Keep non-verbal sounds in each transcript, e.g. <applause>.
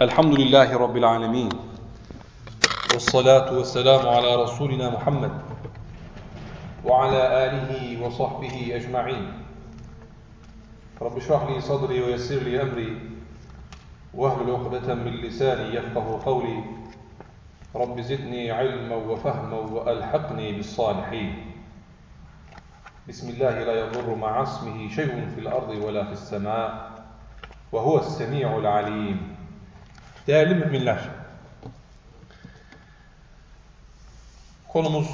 الحمد لله رب العالمين والصلاة والسلام على رسولنا محمد وعلى آله وصحبه أجمعين. رب اشرح لي صدري ويسر لي أمري واهل عقدة من لساني يفقه قولي. رب زدني علما وفهما وألحقني بالصالحين. بسم الله لا يضر مع اسمه شيء في الأرض ولا في السماء وهو السميع العليم. Değerli müminler, konumuz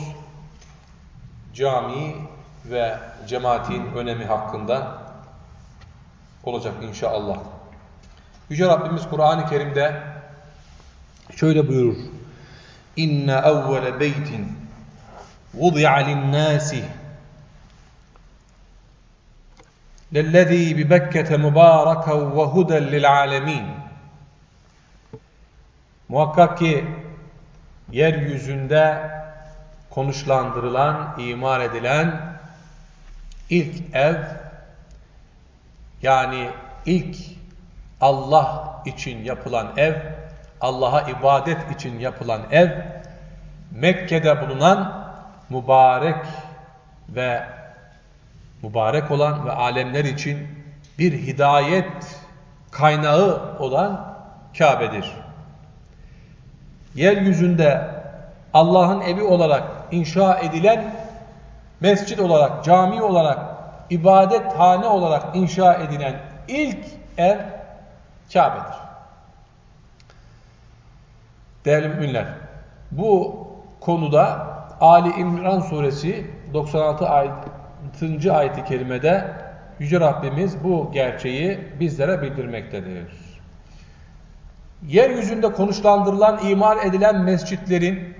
cami ve cemaatin önemi hakkında olacak inşallah. Yüce Rabbimiz Kur'an-ı Kerim'de şöyle buyurur. İnne evvele beytin vudi'a linnâsi lellezî bibekkete mübâreken ve huden lil'âlemîn Muhakkak ki yeryüzünde konuşlandırılan, imar edilen ilk ev yani ilk Allah için yapılan ev, Allah'a ibadet için yapılan ev, Mekke'de bulunan mübarek ve mübarek olan ve alemler için bir hidayet kaynağı olan Kabe'dir yeryüzünde Allah'ın evi olarak inşa edilen mescit olarak, cami olarak, ibadethane olarak inşa edilen ilk ev Kabe'dir. Değerli müminler, bu konuda Ali İmran suresi 96 ayet, ayeti kerimede Yüce Rabbimiz bu gerçeği bizlere bildirmektedir yeryüzünde konuşlandırılan, imar edilen mescitlerin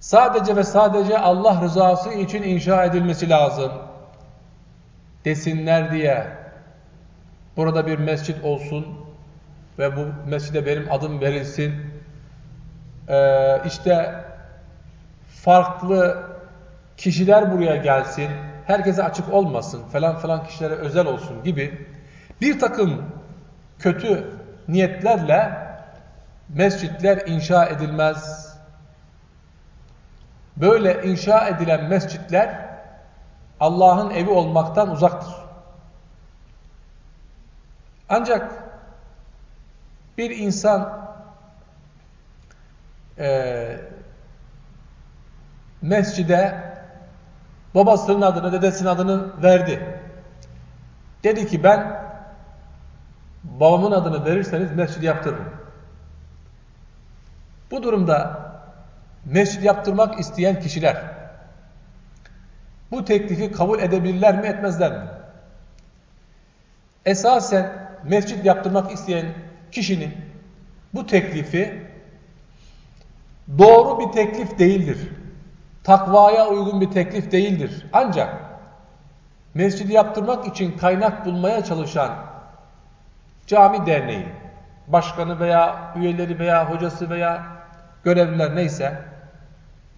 sadece ve sadece Allah rızası için inşa edilmesi lazım desinler diye burada bir mescit olsun ve bu mescide benim adım verilsin. Ee, işte farklı kişiler buraya gelsin herkese açık olmasın falan falan kişilere özel olsun gibi bir takım kötü niyetlerle mescitler inşa edilmez. Böyle inşa edilen mescitler Allah'ın evi olmaktan uzaktır. Ancak bir insan e, mescide babasının adını, dedesinin adını verdi. Dedi ki ben babamın adını verirseniz mescid yaptırırım. Bu durumda mescid yaptırmak isteyen kişiler bu teklifi kabul edebilirler mi etmezler mi? Esasen mescid yaptırmak isteyen kişinin bu teklifi doğru bir teklif değildir. Takvaya uygun bir teklif değildir. Ancak mescidi yaptırmak için kaynak bulmaya çalışan cami derneği, başkanı veya üyeleri veya hocası veya görevliler neyse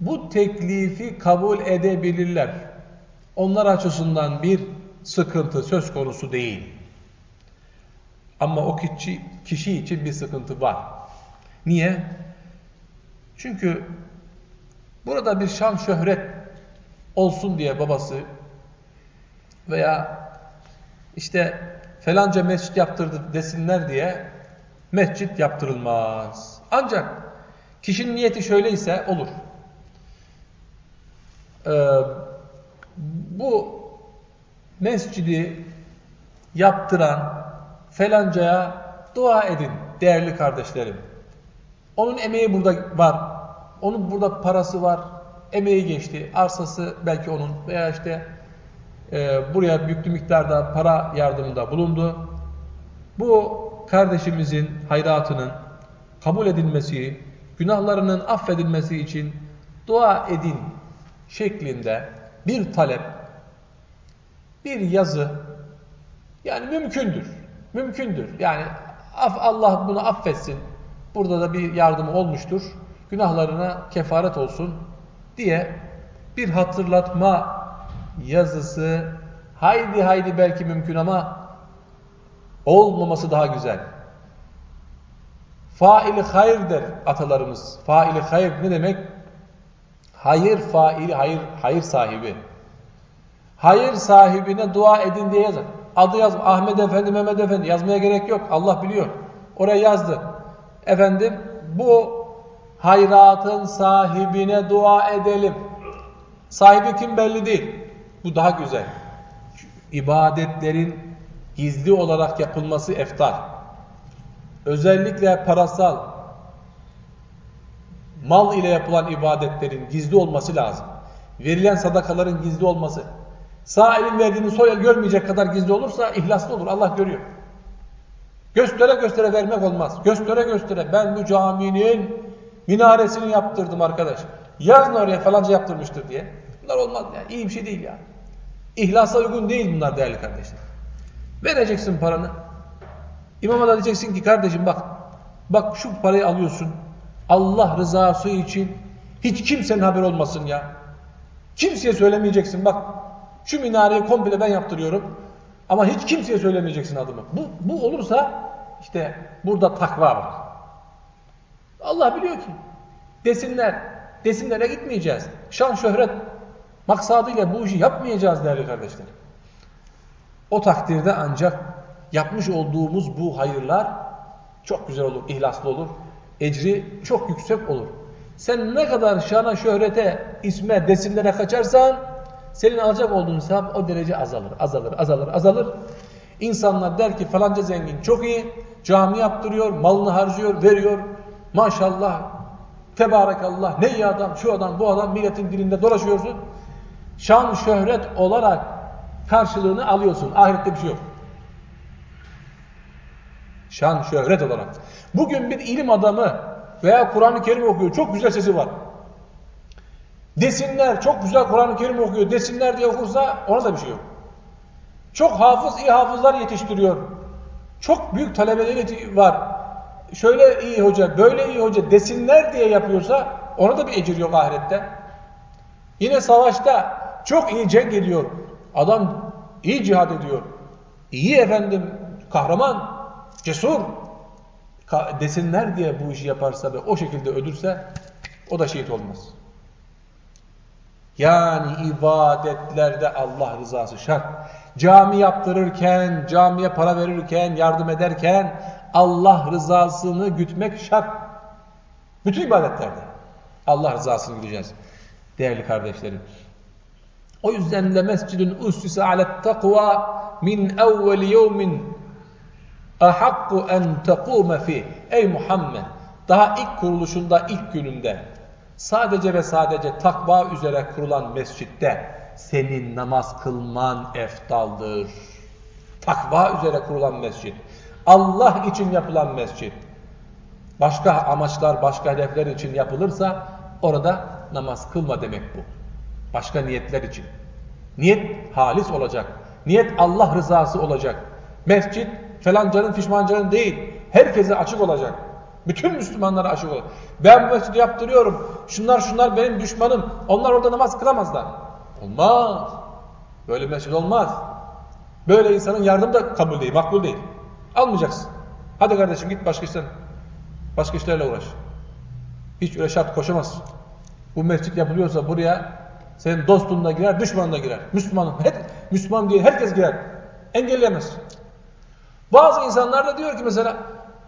bu teklifi kabul edebilirler. Onlar açısından bir sıkıntı söz konusu değil. Ama o kişi, kişi için bir sıkıntı var. Niye? Çünkü burada bir şan şöhret olsun diye babası veya işte falanca mescit yaptırdı desinler diye mescit yaptırılmaz. Ancak Kişinin niyeti şöyleyse olur. Ee, bu mescidi yaptıran felancaya dua edin değerli kardeşlerim. Onun emeği burada var. Onun burada parası var. Emeği geçti. Arsası belki onun veya işte e, buraya yüklü miktarda para yardımında bulundu. Bu kardeşimizin hayratının kabul edilmesi, günahlarının affedilmesi için dua edin şeklinde bir talep, bir yazı yani mümkündür. Mümkündür. Yani Allah bunu affetsin. Burada da bir yardımı olmuştur. Günahlarına kefaret olsun diye bir hatırlatma yazısı haydi haydi belki mümkün ama olmaması daha güzel. Faili hayır der atalarımız. Faili hayır ne demek? Hayır faili, hayır, hayır sahibi. Hayır sahibine dua edin diye yazar. Adı yaz, Ahmet Efendi, Mehmet Efendi yazmaya gerek yok. Allah biliyor. Oraya yazdı. Efendim bu hayratın sahibine dua edelim. Sahibi kim belli değil. Bu daha güzel. İbadetlerin gizli olarak yapılması eftar. Özellikle parasal, mal ile yapılan ibadetlerin gizli olması lazım. Verilen sadakaların gizli olması. Sağ elin verdiğini sol el görmeyecek kadar gizli olursa ihlaslı olur. Allah görüyor. Göstere göstere vermek olmaz. Göstere göstere ben bu caminin minaresini yaptırdım arkadaş. Yazın oraya falanca yaptırmıştır diye. Bunlar olmaz yani. İyi bir şey değil ya. İhlasa uygun değil bunlar değerli kardeşler. Vereceksin paranı. İmama da diyeceksin ki kardeşim bak bak şu parayı alıyorsun. Allah rızası için hiç kimsenin haber olmasın ya. Kimseye söylemeyeceksin bak şu minareyi komple ben yaptırıyorum. Ama hiç kimseye söylemeyeceksin adımı. Bu, bu olursa işte burada takva var. Allah biliyor ki desinler, desinlere gitmeyeceğiz. Şan şöhret maksadıyla bu işi yapmayacağız değerli kardeşler. O takdirde ancak yapmış olduğumuz bu hayırlar çok güzel olur, ihlaslı olur. Ecri çok yüksek olur. Sen ne kadar şana, şöhrete, isme, desinlere kaçarsan senin alacak olduğun sevap o derece azalır, azalır, azalır, azalır. İnsanlar der ki falanca zengin çok iyi, cami yaptırıyor, malını harcıyor, veriyor. Maşallah, tebarekallah, ne iyi adam, şu adam, bu adam milletin dilinde dolaşıyorsun. Şan, şöhret olarak karşılığını alıyorsun. Ahirette bir şey yok. Şan, şöhret olarak. Bugün bir ilim adamı veya Kur'an-ı Kerim okuyor, çok güzel sesi var. Desinler, çok güzel Kur'an-ı Kerim okuyor, desinler diye okursa ona da bir şey yok. Çok hafız, iyi hafızlar yetiştiriyor. Çok büyük talebeleri var. Şöyle iyi hoca, böyle iyi hoca desinler diye yapıyorsa ona da bir ecir yok ahirette. Yine savaşta çok iyi cenk ediyor. Adam iyi cihad ediyor. İyi efendim, kahraman, cesur desinler diye bu işi yaparsa ve o şekilde ölürse o da şehit olmaz. Yani ibadetlerde Allah rızası şart. Cami yaptırırken, camiye para verirken, yardım ederken Allah rızasını gütmek şart. Bütün ibadetlerde Allah rızasını güdeceğiz. Değerli kardeşlerim. O yüzden de mescidin ussise alet takva min evveli yevmin ahakku en tekume fi. Ey Muhammed daha ilk kuruluşunda ilk gününde sadece ve sadece takva üzere kurulan mescitte senin namaz kılman eftaldır. Takva üzere kurulan mescit. Allah için yapılan mescit. Başka amaçlar, başka hedefler için yapılırsa orada namaz kılma demek bu. Başka niyetler için. Niyet halis olacak. Niyet Allah rızası olacak. Mescit falancanın fişmancanın değil. Herkese açık olacak. Bütün Müslümanlara açık olacak. Ben bu mescidi yaptırıyorum. Şunlar şunlar benim düşmanım. Onlar orada namaz kılamazlar. Olmaz. Böyle mescid olmaz. Böyle insanın yardım da kabul değil, makbul değil. Almayacaksın. Hadi kardeşim git başka işten, başka işlerle uğraş. Hiç öyle şart koşamazsın. Bu mescit yapılıyorsa buraya senin dostun da girer, düşmanın da girer. Müslüman, hep, Müslüman diye herkes girer. Engelleyemez. Bazı insanlar da diyor ki mesela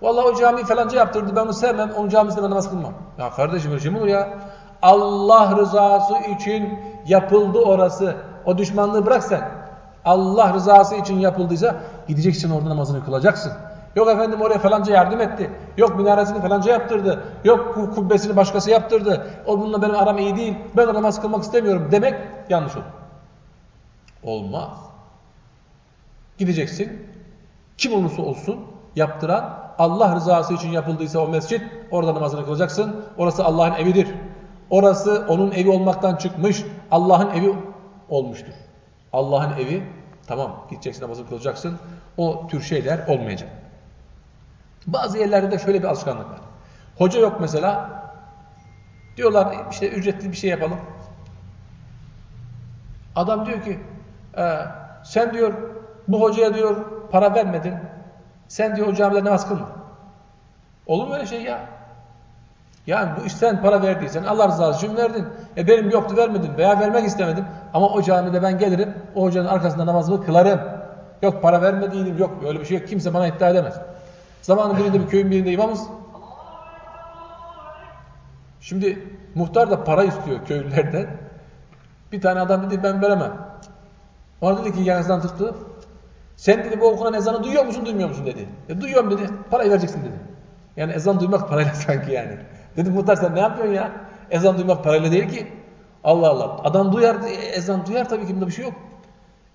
vallahi o cami falanca yaptırdı ben onu sevmem, onun camisinde ben namaz kılmam. Ya kardeşim öyle şey mi olur ya? Allah rızası için yapıldı orası. O düşmanlığı bırak sen. Allah rızası için yapıldıysa gideceksin orada namazını kılacaksın. Yok efendim oraya falanca yardım etti. Yok minaresini falanca yaptırdı. Yok kubbesini başkası yaptırdı. O bununla benim aram iyi değil. Ben namaz kılmak istemiyorum demek yanlış olur. Olmaz. Gideceksin. Kim olursa olsun yaptıran Allah rızası için yapıldıysa o mescit orada namazını kılacaksın. Orası Allah'ın evidir. Orası onun evi olmaktan çıkmış. Allah'ın evi olmuştur. Allah'ın evi tamam gideceksin namazını kılacaksın. O tür şeyler olmayacak. Bazı yerlerde de şöyle bir alışkanlık var. Hoca yok mesela. Diyorlar işte ücretli bir şey yapalım. Adam diyor ki e, sen diyor bu hocaya diyor para vermedin. Sen diyor o camide namaz kılma. Olur mu öyle şey ya? Yani bu sen para verdiysen Allah rızası için verdin. E benim yoktu vermedim veya vermek istemedim. Ama o camide ben gelirim o hocanın arkasında namazımı kılarım. Yok para vermediydim yok öyle bir şey yok. Kimse bana iddia edemez. Zamanın birinde bir köyün birinde imamız. Şimdi muhtar da para istiyor köylülerden. Bir tane adam dedi ben veremem. Ona dedi ki yanınızdan tuttu. Sen dedi bu okunan ezanı duyuyor musun duymuyor musun dedi. E, duyuyorum dedi. Parayı vereceksin dedi. Yani ezan duymak parayla <laughs> sanki yani. Dedim muhtar sen ne yapıyorsun ya? Ezan duymak parayla değil ki. Allah Allah. Adam duyar, ezan duyar tabii ki bunda bir şey yok.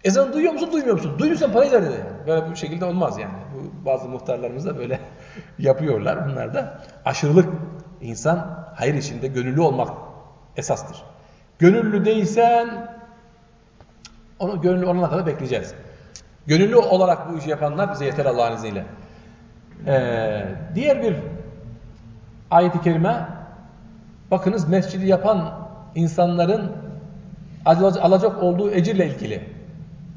Ezan duyuyor musun, duymuyor musun? Duyuyorsan parayı ver dedi. Böyle bir şekilde olmaz yani. Bu, bazı muhtarlarımız da böyle <laughs> yapıyorlar. Bunlar da aşırılık. İnsan hayır içinde gönüllü olmak esastır. Gönüllü değilsen onu gönüllü olana kadar bekleyeceğiz. Gönüllü olarak bu işi yapanlar bize yeter Allah'ın izniyle. Ee, diğer bir ayet-i kerime bakınız mescidi yapan insanların alacak olduğu ecirle ilgili.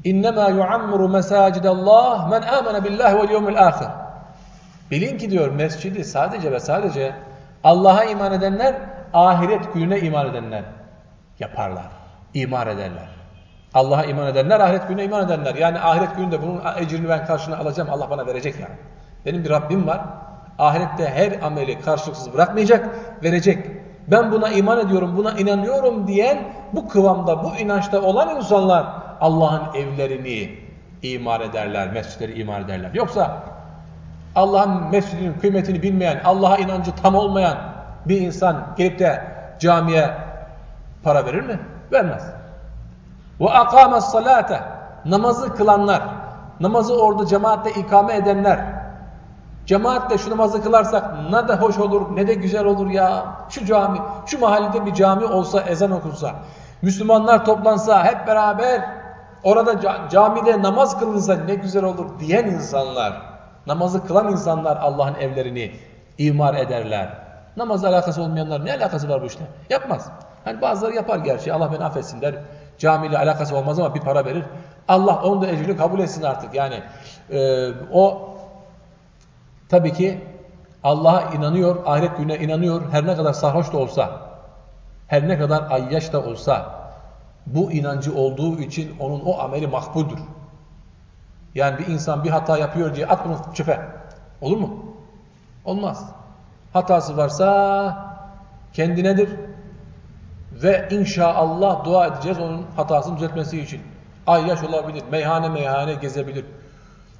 İnnemâ yuammuru mesâcidallâh men âmene billahi vel yevmil âhir. Bilin ki diyor mescidi sadece ve sadece Allah'a iman edenler, ahiret gününe iman edenler yaparlar, imar ederler. Allah'a iman edenler, ahiret gününe iman edenler. Yani ahiret gününde bunun ecrini ben karşına alacağım, Allah bana verecek yani. Benim bir Rabbim var. Ahirette her ameli karşılıksız bırakmayacak, verecek. Ben buna iman ediyorum, buna inanıyorum diyen bu kıvamda, bu inançta olan insanlar Allah'ın evlerini imar ederler, mescitleri imar ederler. Yoksa Allah'ın mescidinin kıymetini bilmeyen, Allah'a inancı tam olmayan bir insan gelip de camiye para verir mi? Vermez. Ve akamas salate namazı kılanlar, namazı orada cemaatle ikame edenler, cemaatle şu namazı kılarsak ne de hoş olur, ne de güzel olur ya. Şu cami, şu mahallede bir cami olsa, ezan okunsa, Müslümanlar toplansa hep beraber orada camide namaz kılınsa ne güzel olur diyen insanlar, namazı kılan insanlar Allah'ın evlerini imar ederler. Namazla alakası olmayanlar ne alakası var bu işte? Yapmaz. Hani bazıları yapar gerçi Allah beni affetsin der. Camiyle alakası olmaz ama bir para verir. Allah onun da ecrini kabul etsin artık. Yani e, o tabii ki Allah'a inanıyor, ahiret gününe inanıyor. Her ne kadar sarhoş da olsa, her ne kadar ayyaş da olsa bu inancı olduğu için onun o ameli makbuldür. Yani bir insan bir hata yapıyor diye at bunu çöpe. Olur mu? Olmaz. Hatası varsa kendinedir. Ve inşallah dua edeceğiz onun hatasını düzeltmesi için. Ay yaş olabilir, meyhane meyhane gezebilir.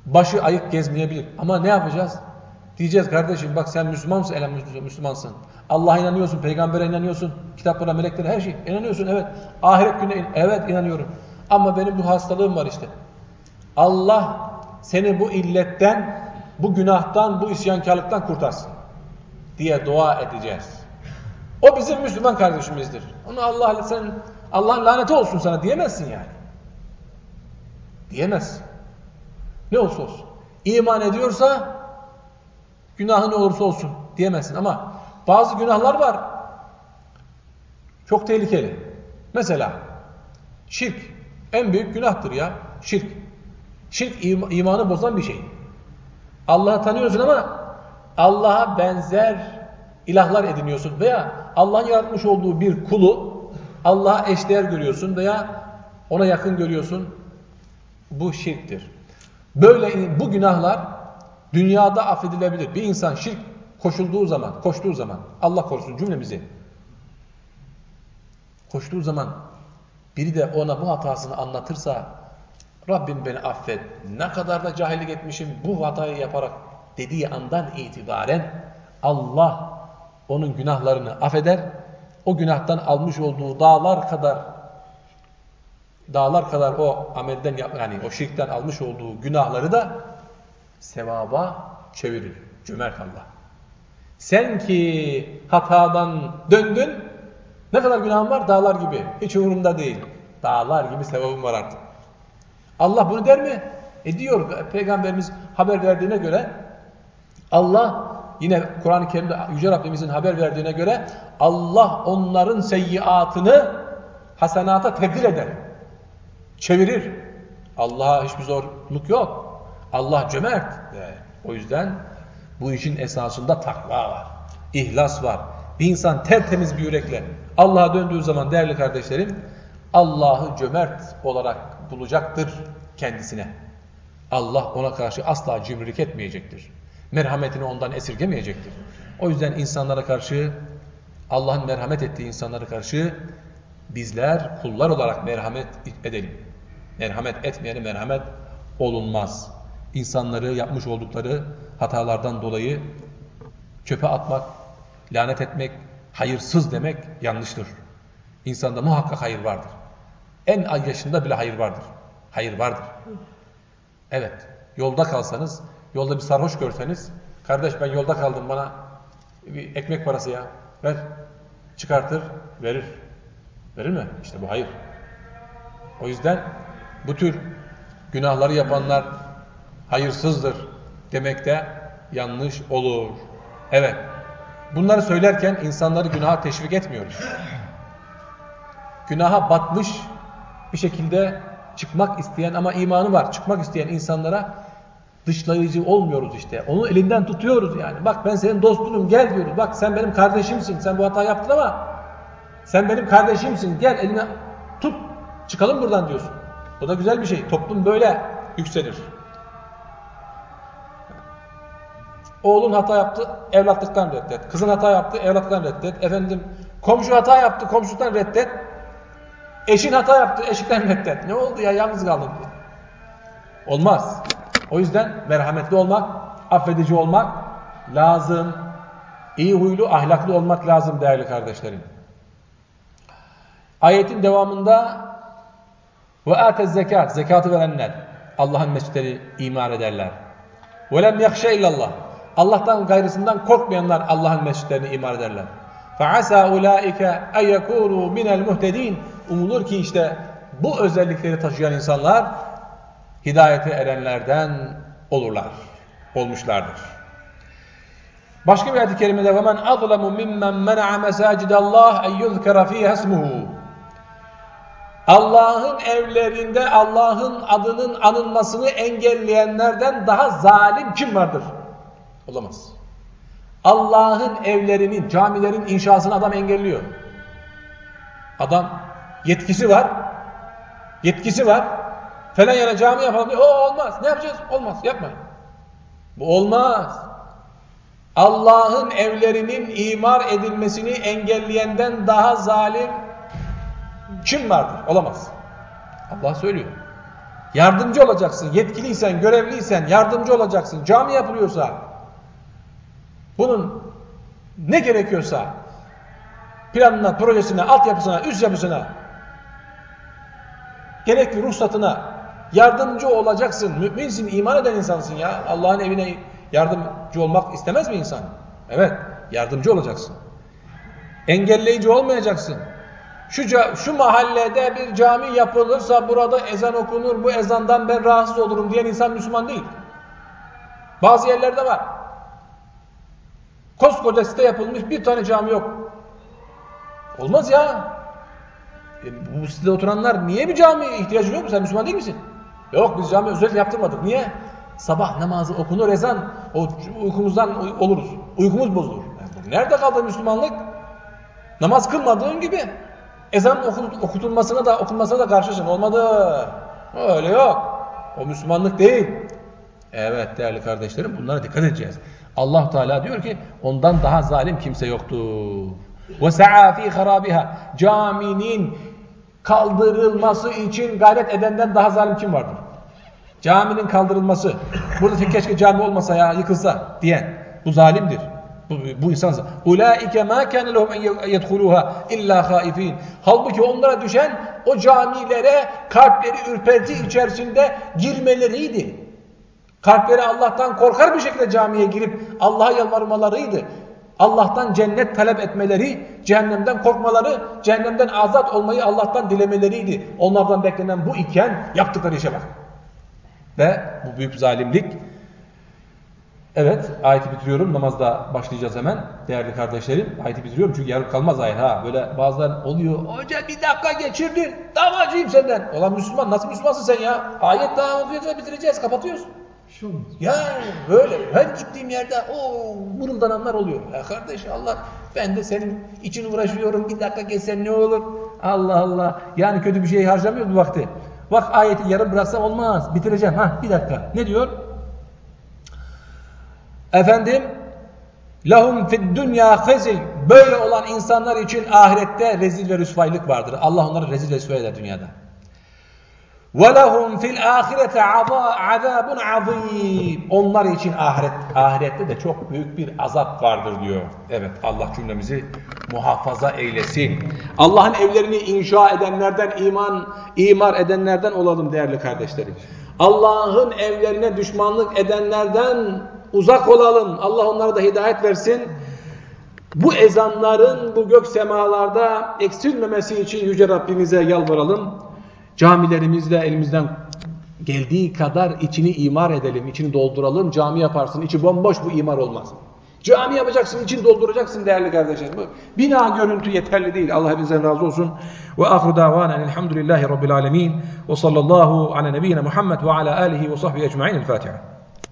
Başı ayık gezmeyebilir. Ama ne yapacağız? Diyeceğiz kardeşim bak sen Müslümansın, elem Müslümansın. Allah'a inanıyorsun, peygambere inanıyorsun, kitaplara, meleklere her şey inanıyorsun evet. Ahiret gününe evet inanıyorum. Ama benim bu hastalığım var işte. Allah seni bu illetten, bu günahtan, bu isyankarlıktan kurtarsın diye dua edeceğiz. O bizim Müslüman kardeşimizdir. Onu Allah sen Allah'ın laneti olsun sana diyemezsin yani. Diyemez. Ne olursa olsun. İman ediyorsa günahı ne olursa olsun diyemezsin ama bazı günahlar var. Çok tehlikeli. Mesela şirk en büyük günahtır ya. Şirk. Şirk im imanı bozan bir şey. Allah'ı tanıyorsun ama Allah'a benzer ilahlar ediniyorsun veya Allah'ın yaratmış olduğu bir kulu Allah'a eşdeğer görüyorsun veya ona yakın görüyorsun. Bu şirktir. Böyle bu günahlar dünyada affedilebilir. Bir insan şirk koşulduğu zaman, koştuğu zaman Allah korusun cümlemizi koştuğu zaman biri de ona bu hatasını anlatırsa Rabbim beni affet. Ne kadar da cahillik etmişim bu hatayı yaparak dediği andan itibaren Allah onun günahlarını affeder. O günahtan almış olduğu dağlar kadar dağlar kadar o amelden yani o şirkten almış olduğu günahları da sevaba çevirir. Cömert Allah. Sen ki hatadan döndün ne kadar günahın var? Dağlar gibi. Hiç umurumda değil. Dağlar gibi sevabım var artık. Allah bunu der mi? E diyor Peygamberimiz haber verdiğine göre Allah yine Kur'an-ı Kerim'de Yüce Rabbimizin haber verdiğine göre Allah onların seyyiatını hasenata tebdil eder. Çevirir. Allah'a hiçbir zorluk yok. Allah cömert. O yüzden Bu işin esasında takva var. İhlas var. Bir insan tertemiz bir yürekle Allah'a döndüğü zaman değerli kardeşlerim Allah'ı cömert olarak bulacaktır kendisine. Allah ona karşı asla cimrilik etmeyecektir. Merhametini ondan esirgemeyecektir. O yüzden insanlara karşı Allah'ın merhamet ettiği insanlara karşı bizler kullar olarak merhamet edelim. Merhamet etmeyene merhamet olunmaz. İnsanları yapmış oldukları hatalardan dolayı çöpe atmak, lanet etmek, hayırsız demek yanlıştır. İnsanda muhakkak hayır vardır. En ay yaşında bile hayır vardır. Hayır vardır. Evet, yolda kalsanız, yolda bir sarhoş görseniz, kardeş ben yolda kaldım bana bir ekmek parası ya, ver. Çıkartır, verir. Verir mi? İşte bu hayır. O yüzden bu tür günahları yapanlar hayırsızdır demek de yanlış olur. Evet. Bunları söylerken insanları günaha teşvik etmiyoruz. Günaha batmış bir şekilde çıkmak isteyen ama imanı var çıkmak isteyen insanlara dışlayıcı olmuyoruz işte. Onu elinden tutuyoruz yani. Bak ben senin dostunum gel diyoruz. Bak sen benim kardeşimsin. Sen bu hata yaptın ama sen benim kardeşimsin. Gel eline tut. Çıkalım buradan diyorsun. O da güzel bir şey. Toplum böyle yükselir. Oğlun hata yaptı, evlatlıktan reddet. Kızın hata yaptı, evlatlıktan reddet. Efendim, komşu hata yaptı, komşuluktan reddet. Eşin hata yaptı, eşikten reddet. Ne oldu ya, yalnız kaldın diye. Olmaz. O yüzden merhametli olmak, affedici olmak lazım. İyi huylu, ahlaklı olmak lazım değerli kardeşlerim. Ayetin devamında ve atez zekat, zekatı verenler Allah'ın mescitleri imar ederler. Ve lem yakşe illallah. Allah'tan gayrısından korkmayanlar Allah'ın mescitlerini imar ederler. فَعَسَى اُولَٰئِكَ اَيَّكُونُوا مِنَ الْمُهْتَد۪ينَ Umulur ki işte bu özellikleri taşıyan insanlar hidayete erenlerden olurlar, olmuşlardır. Başka bir ayet-i kerimede وَمَنْ أَظْلَمُ مِمَّنْ مَنَعَ مَسَاجِدَ اللّٰهِ اَنْ يُذْكَرَ ف۪يهَ اسْمُهُ Allah'ın evlerinde Allah'ın adının anılmasını engelleyenlerden daha zalim kim vardır? Olamaz. Allah'ın evlerinin, camilerin inşasını adam engelliyor. Adam yetkisi var. Yetkisi var. Falan yana cami yapalım diyor. O olmaz. Ne yapacağız? Olmaz. Yapmayın. Bu olmaz. Allah'ın evlerinin imar edilmesini engelleyenden daha zalim kim vardır? Olamaz. Allah söylüyor. Yardımcı olacaksın. Yetkiliysen, görevliysen yardımcı olacaksın. Cami yapılıyorsa bunun ne gerekiyorsa planına, projesine, altyapısına, üst yapısına gerekli ruhsatına yardımcı olacaksın. Müminsin, iman eden insansın ya. Allah'ın evine yardımcı olmak istemez mi insan? Evet, yardımcı olacaksın. Engelleyici olmayacaksın. Şu, şu mahallede bir cami yapılırsa burada ezan okunur, bu ezandan ben rahatsız olurum diyen insan Müslüman değil. Bazı yerlerde var. Koskoca site yapılmış bir tane cami yok. Olmaz ya. E, bu sitede oturanlar niye bir cami ihtiyacı yok mu? Sen Müslüman değil misin? Yok biz cami özel yaptırmadık. Niye? Sabah namazı okunur ezan. O uykumuzdan oluruz. Uykumuz bozulur. Nerede kaldı Müslümanlık? Namaz kılmadığın gibi. Ezan okutulmasına da okunmasına da karşısın. Olmadı. Öyle yok. O Müslümanlık değil. Evet değerli kardeşlerim bunlara dikkat edeceğiz. Allah Teala diyor ki ondan daha zalim kimse yoktur. Ve sa'a fi. Caminin kaldırılması için gayret edenden daha zalim kim vardır? Caminin kaldırılması. Burada keşke cami olmasa ya yıkılsa diyen. Bu zalimdir. Bu, bu insan ulaike ma kana lehum en yedhuluha illa haifin. Halbuki onlara düşen o camilere kalpleri ürperti içerisinde girmeleriydi. Kalpleri Allah'tan korkar bir şekilde camiye girip Allah'a yalvarmalarıydı. Allah'tan cennet talep etmeleri, cehennemden korkmaları, cehennemden azat olmayı Allah'tan dilemeleriydi. Onlardan beklenen bu iken yaptıkları işe bak. Ve bu büyük zalimlik Evet, ayeti bitiriyorum. Namazda başlayacağız hemen. Değerli kardeşlerim, ayeti bitiriyorum çünkü yarım kalmaz ayet ha. Böyle bazen oluyor. Hoca bir dakika geçirdin. Davacıyım senden. Olan Müslüman, nasıl Müslümansın sen ya? Ayet daha bitireceğiz, kapatıyoruz. şey olmaz. Yani böyle her gittiğim yerde o mırıldananlar oluyor. Ya kardeş Allah ben de senin için uğraşıyorum. Bir dakika geçsen ne olur? Allah Allah. Yani kötü bir şey harcamıyor bu vakti. Bak ayeti yarım bıraksam olmaz. Bitireceğim. Ha bir dakika. Ne diyor? Efendim lahum fid dünya hizin böyle olan insanlar için ahirette rezil ve rüsvaylık vardır. Allah onları rezil ve rüsvay eder dünyada. وَلَهُمْ فِي الْآخِرَةِ عَذَابٌ عَظِيمٌ Onlar için ahiret, ahirette de çok büyük bir azap vardır diyor. Evet Allah cümlemizi muhafaza eylesin. Allah'ın evlerini inşa edenlerden, iman, imar edenlerden olalım değerli kardeşlerim. Allah'ın evlerine düşmanlık edenlerden uzak olalım. Allah onlara da hidayet versin. Bu ezanların bu gök semalarda eksilmemesi için Yüce Rabbimize yalvaralım. Camilerimizde elimizden geldiği kadar içini imar edelim, içini dolduralım. Cami yaparsın, içi bomboş bu imar olmaz. Cami yapacaksın, içini dolduracaksın değerli kardeşlerim. Bina görüntü yeterli değil. Allah hepinizden razı olsun. Ve ahru davanen elhamdülillahi rabbil alemin. Ve sallallahu ala nebiyyina Muhammed ve ala alihi ve sahbihi ecma'in. El Fatiha.